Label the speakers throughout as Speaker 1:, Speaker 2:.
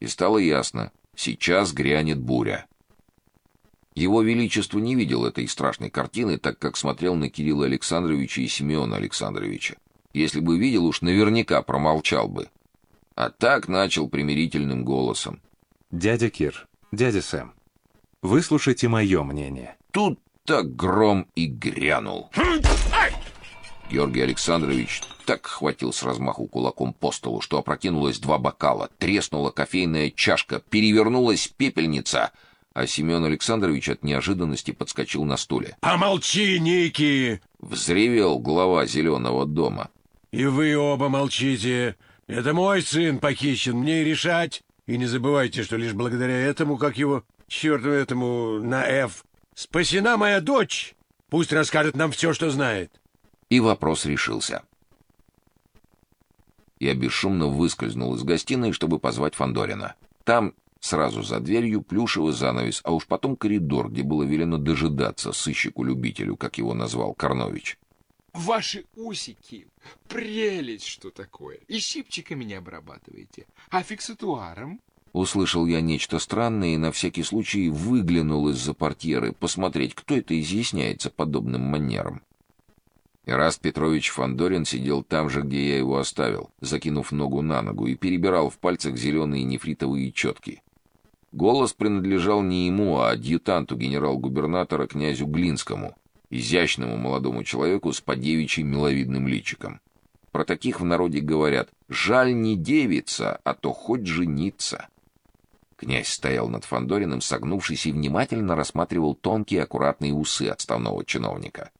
Speaker 1: И стало ясно, сейчас грянет буря. Его величество не видел этой страшной картины, так как смотрел на Кирилла Александровича и Семена Александровича. Если бы видел, уж наверняка промолчал бы. А так начал примирительным голосом:
Speaker 2: "Дядя Кир, дядя Сэм, выслушайте мое мнение".
Speaker 1: Тут так гром и грянул. Георгий Александрович так хватил с размаху кулаком по столу, что опрокинулось два бокала, треснула кофейная чашка, перевернулась пепельница, а Семен Александрович от неожиданности подскочил на стуле.
Speaker 3: «Помолчи, Ники!»
Speaker 1: — взревел глава Зеленого дома.
Speaker 3: «И вы оба молчите. Это мой сын похищен, мне и решать. И не забывайте, что лишь благодаря этому, как его, черту этому, на «Ф», спасена моя дочь. Пусть расскажет нам все, что знает».
Speaker 1: И вопрос решился. Я бесшумно выскользнул из гостиной, чтобы позвать Фандорина. Там сразу за дверью плюшевый занавес, а уж потом коридор, где было велено дожидаться сыщику-любителю, как его назвал Карнович.
Speaker 4: Ваши усики — прелесть, что такое. И щипчиками не обрабатываете, а фиксатуаром.
Speaker 1: Услышал я нечто странное и на всякий случай выглянул из-за портьеры посмотреть, кто это изъясняется подобным манером. Ираст Петрович Фандорин сидел там же, где я его оставил, закинув ногу на ногу и перебирал в пальцах зеленые нефритовые четки. Голос принадлежал не ему, а адъютанту генерал-губернатора князю Глинскому, изящному молодому человеку с подевичьим миловидным личиком. Про таких в народе говорят: "Жаль не девица, а то хоть жениться". Князь стоял над Фандориным, согнувшись и внимательно рассматривал тонкие аккуратные усы отставного чиновника.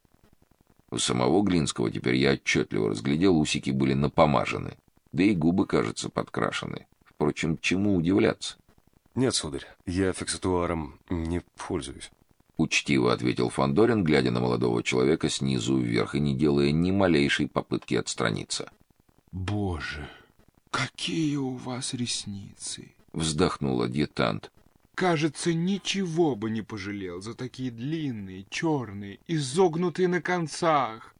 Speaker 1: У самого Глинского теперь я отчетливо разглядел, усики были напомажены, да и губы, кажется, подкрашены. Впрочем, чему удивляться?
Speaker 5: Нет, сударь, я фиксатуаром не пользуюсь.
Speaker 1: Учтиво ответил Фандорин, глядя на молодого человека снизу вверх и не делая ни малейшей попытки отстраниться.
Speaker 4: Боже, какие у вас ресницы!
Speaker 1: Вздохнул адъютант.
Speaker 4: Кажется, ничего бы не пожалел за такие длинные, черные, изогнутые на концах.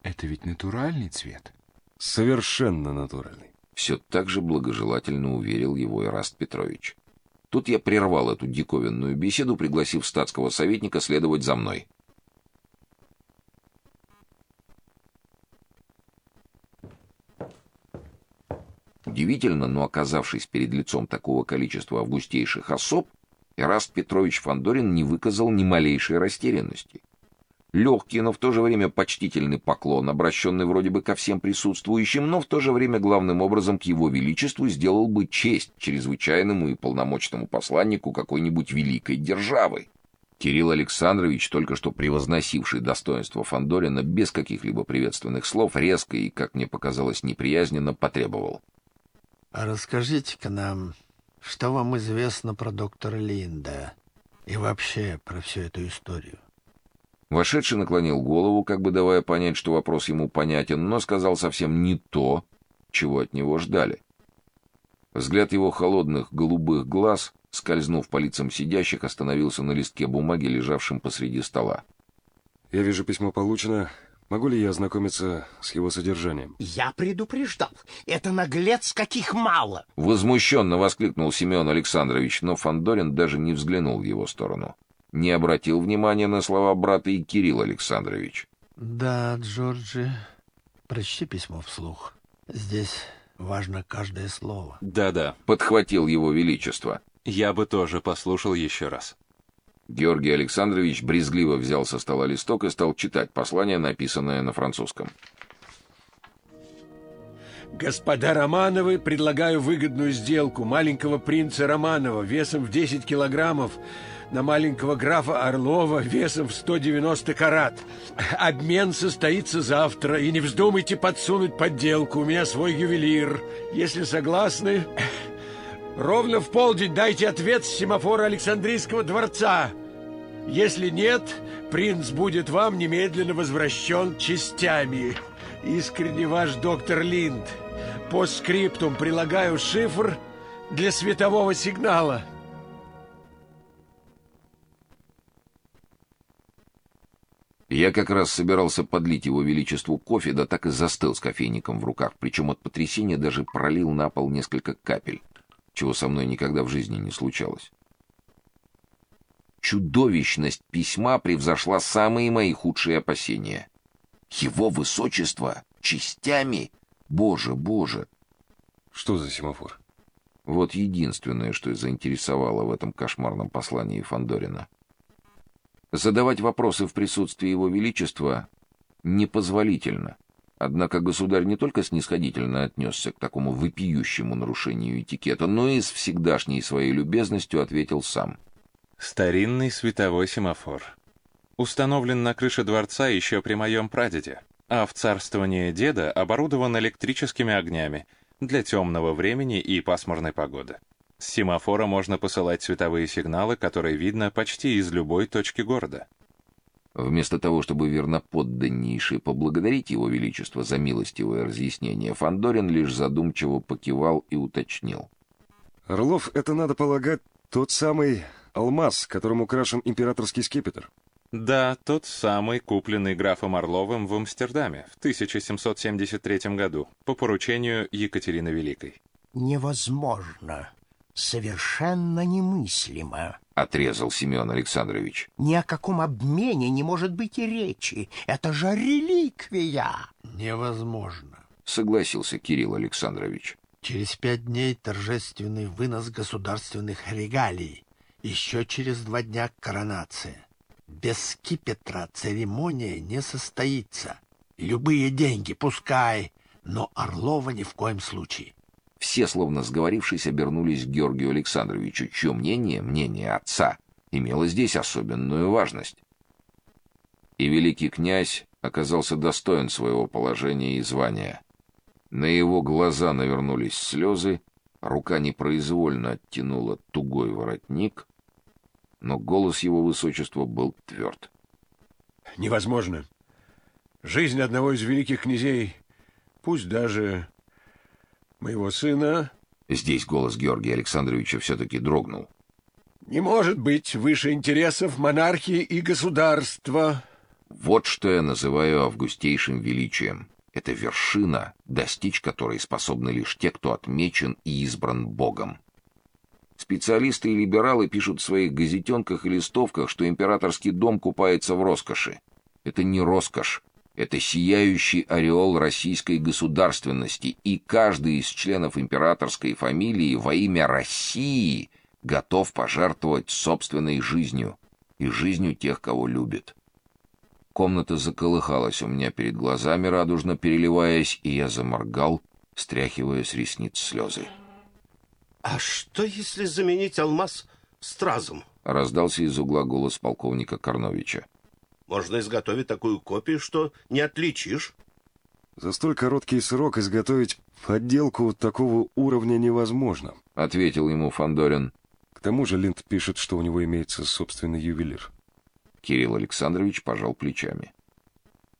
Speaker 4: Это ведь натуральный цвет?
Speaker 5: Совершенно натуральный.
Speaker 1: Все так же благожелательно уверил его Ираст Петрович. Тут я прервал эту диковинную беседу, пригласив статского советника следовать за мной. Удивительно, но оказавшись перед лицом такого количества августейших особ, Эраст Петрович Фандорин не выказал ни малейшей растерянности. Легкий, но в то же время почтительный поклон, обращенный вроде бы ко всем присутствующим, но в то же время главным образом к его величеству, сделал бы честь чрезвычайному и полномочному посланнику какой-нибудь великой державы. Кирилл Александрович, только что превозносивший достоинство Фандорина без каких-либо приветственных слов, резко и, как мне показалось, неприязненно потребовал:
Speaker 6: расскажите-ка нам, что вам известно про доктора Линда и вообще про всю эту историю.
Speaker 1: Вошедший наклонил голову, как бы давая понять, что вопрос ему понятен, но сказал совсем не то, чего от него ждали. Взгляд его холодных голубых глаз, скользнув по лицам сидящих, остановился на листке бумаги, лежавшем посреди стола.
Speaker 5: Я вижу, письмо получено. Могу ли я ознакомиться с его содержанием?
Speaker 7: Я предупреждал. Это наглец каких мало.
Speaker 1: Возмущенно воскликнул Семен Александрович, но Фандорин даже не взглянул в его сторону. Не обратил внимания на слова брата и Кирилл Александрович.
Speaker 6: Да, Джорджи, прочти письмо вслух. Здесь важно каждое слово.
Speaker 2: Да-да,
Speaker 1: подхватил его величество.
Speaker 2: Я бы тоже послушал еще раз.
Speaker 1: Георгий Александрович брезгливо взял со стола листок и стал читать послание, написанное на французском.
Speaker 3: Господа Романовы, предлагаю выгодную сделку маленького принца Романова весом в 10 килограммов на маленького графа Орлова весом в 190 карат. Обмен состоится завтра, и не вздумайте подсунуть подделку, у меня свой ювелир. Если согласны, ровно в полдень дайте ответ с семафора Александрийского дворца. Если нет, принц будет вам немедленно возвращен частями. Искренне ваш доктор Линд. По скриптум прилагаю шифр для светового сигнала.
Speaker 1: Я как раз собирался подлить его величеству кофе, да так и застыл с кофейником в руках, причем от потрясения даже пролил на пол несколько капель. чего со мной никогда в жизни не случалось. Чудовищность письма превзошла самые мои худшие опасения. Его высочество частями, боже, боже.
Speaker 5: Что за семафор?
Speaker 1: Вот единственное, что заинтересовало в этом кошмарном послании Фандорина. Задавать вопросы в присутствии его величества непозволительно. Однако государь не только снисходительно отнесся к такому вопиющему нарушению этикета, но и с всегдашней своей любезностью ответил сам.
Speaker 2: Старинный световой семафор. Установлен на крыше дворца еще при моем прадеде, а в царствовании деда оборудован электрическими огнями для темного времени и пасмурной погоды. С семафора можно посылать световые сигналы, которые видно почти из любой точки города.
Speaker 1: Вместо того, чтобы верноподданнейший поблагодарить его величество за милостивое разъяснение, Фандорин лишь задумчиво покивал и уточнил:
Speaker 5: Орлов это надо полагать тот самый алмаз, которым украшен императорский скипетр.
Speaker 2: Да, тот самый, купленный графом Орловым в Амстердаме в 1773 году по поручению Екатерины Великой.
Speaker 7: Невозможно. Совершенно немыслимо.
Speaker 1: Отрезал Семен Александрович.
Speaker 7: Ни о каком обмене не может быть и речи. Это же реликвия.
Speaker 6: Невозможно.
Speaker 1: Согласился Кирилл Александрович.
Speaker 6: Через пять дней торжественный вынос государственных регалий. Еще через два дня коронация. Без скипетра церемония не состоится. Любые деньги пускай, но Орлова ни в коем случае.
Speaker 1: Все, словно сговорившись, обернулись к Георгию Александровичу, чье мнение, мнение отца, имело здесь особенную важность. И великий князь оказался достоин своего положения и звания. На его глаза навернулись слезы, рука непроизвольно оттянула тугой воротник, но голос его высочества был тверд.
Speaker 3: Невозможно. Жизнь одного из великих князей, пусть даже моего сына...
Speaker 1: Здесь голос Георгия Александровича все-таки дрогнул.
Speaker 3: Не может быть выше интересов монархии и государства.
Speaker 1: Вот что я называю августейшим величием. Это вершина, достичь которой способны лишь те, кто отмечен и избран Богом. Специалисты и либералы пишут в своих газетенках и листовках, что императорский дом купается в роскоши. Это не роскошь, это сияющий ореол российской государственности, и каждый из членов императорской фамилии во имя России готов пожертвовать собственной жизнью и жизнью тех, кого любит. Комната заколыхалась у меня перед глазами, радужно переливаясь, и я заморгал, стряхивая с ресниц слезы.
Speaker 8: А что, если заменить алмаз стразом?
Speaker 1: Раздался из угла голос полковника Карновича.
Speaker 8: Можно изготовить такую копию, что не отличишь.
Speaker 5: За столь короткий срок изготовить подделку такого уровня невозможно,
Speaker 1: ответил ему Фандорин.
Speaker 5: К тому же Линд пишет, что у него имеется собственный ювелир.
Speaker 1: Кирилл Александрович пожал плечами.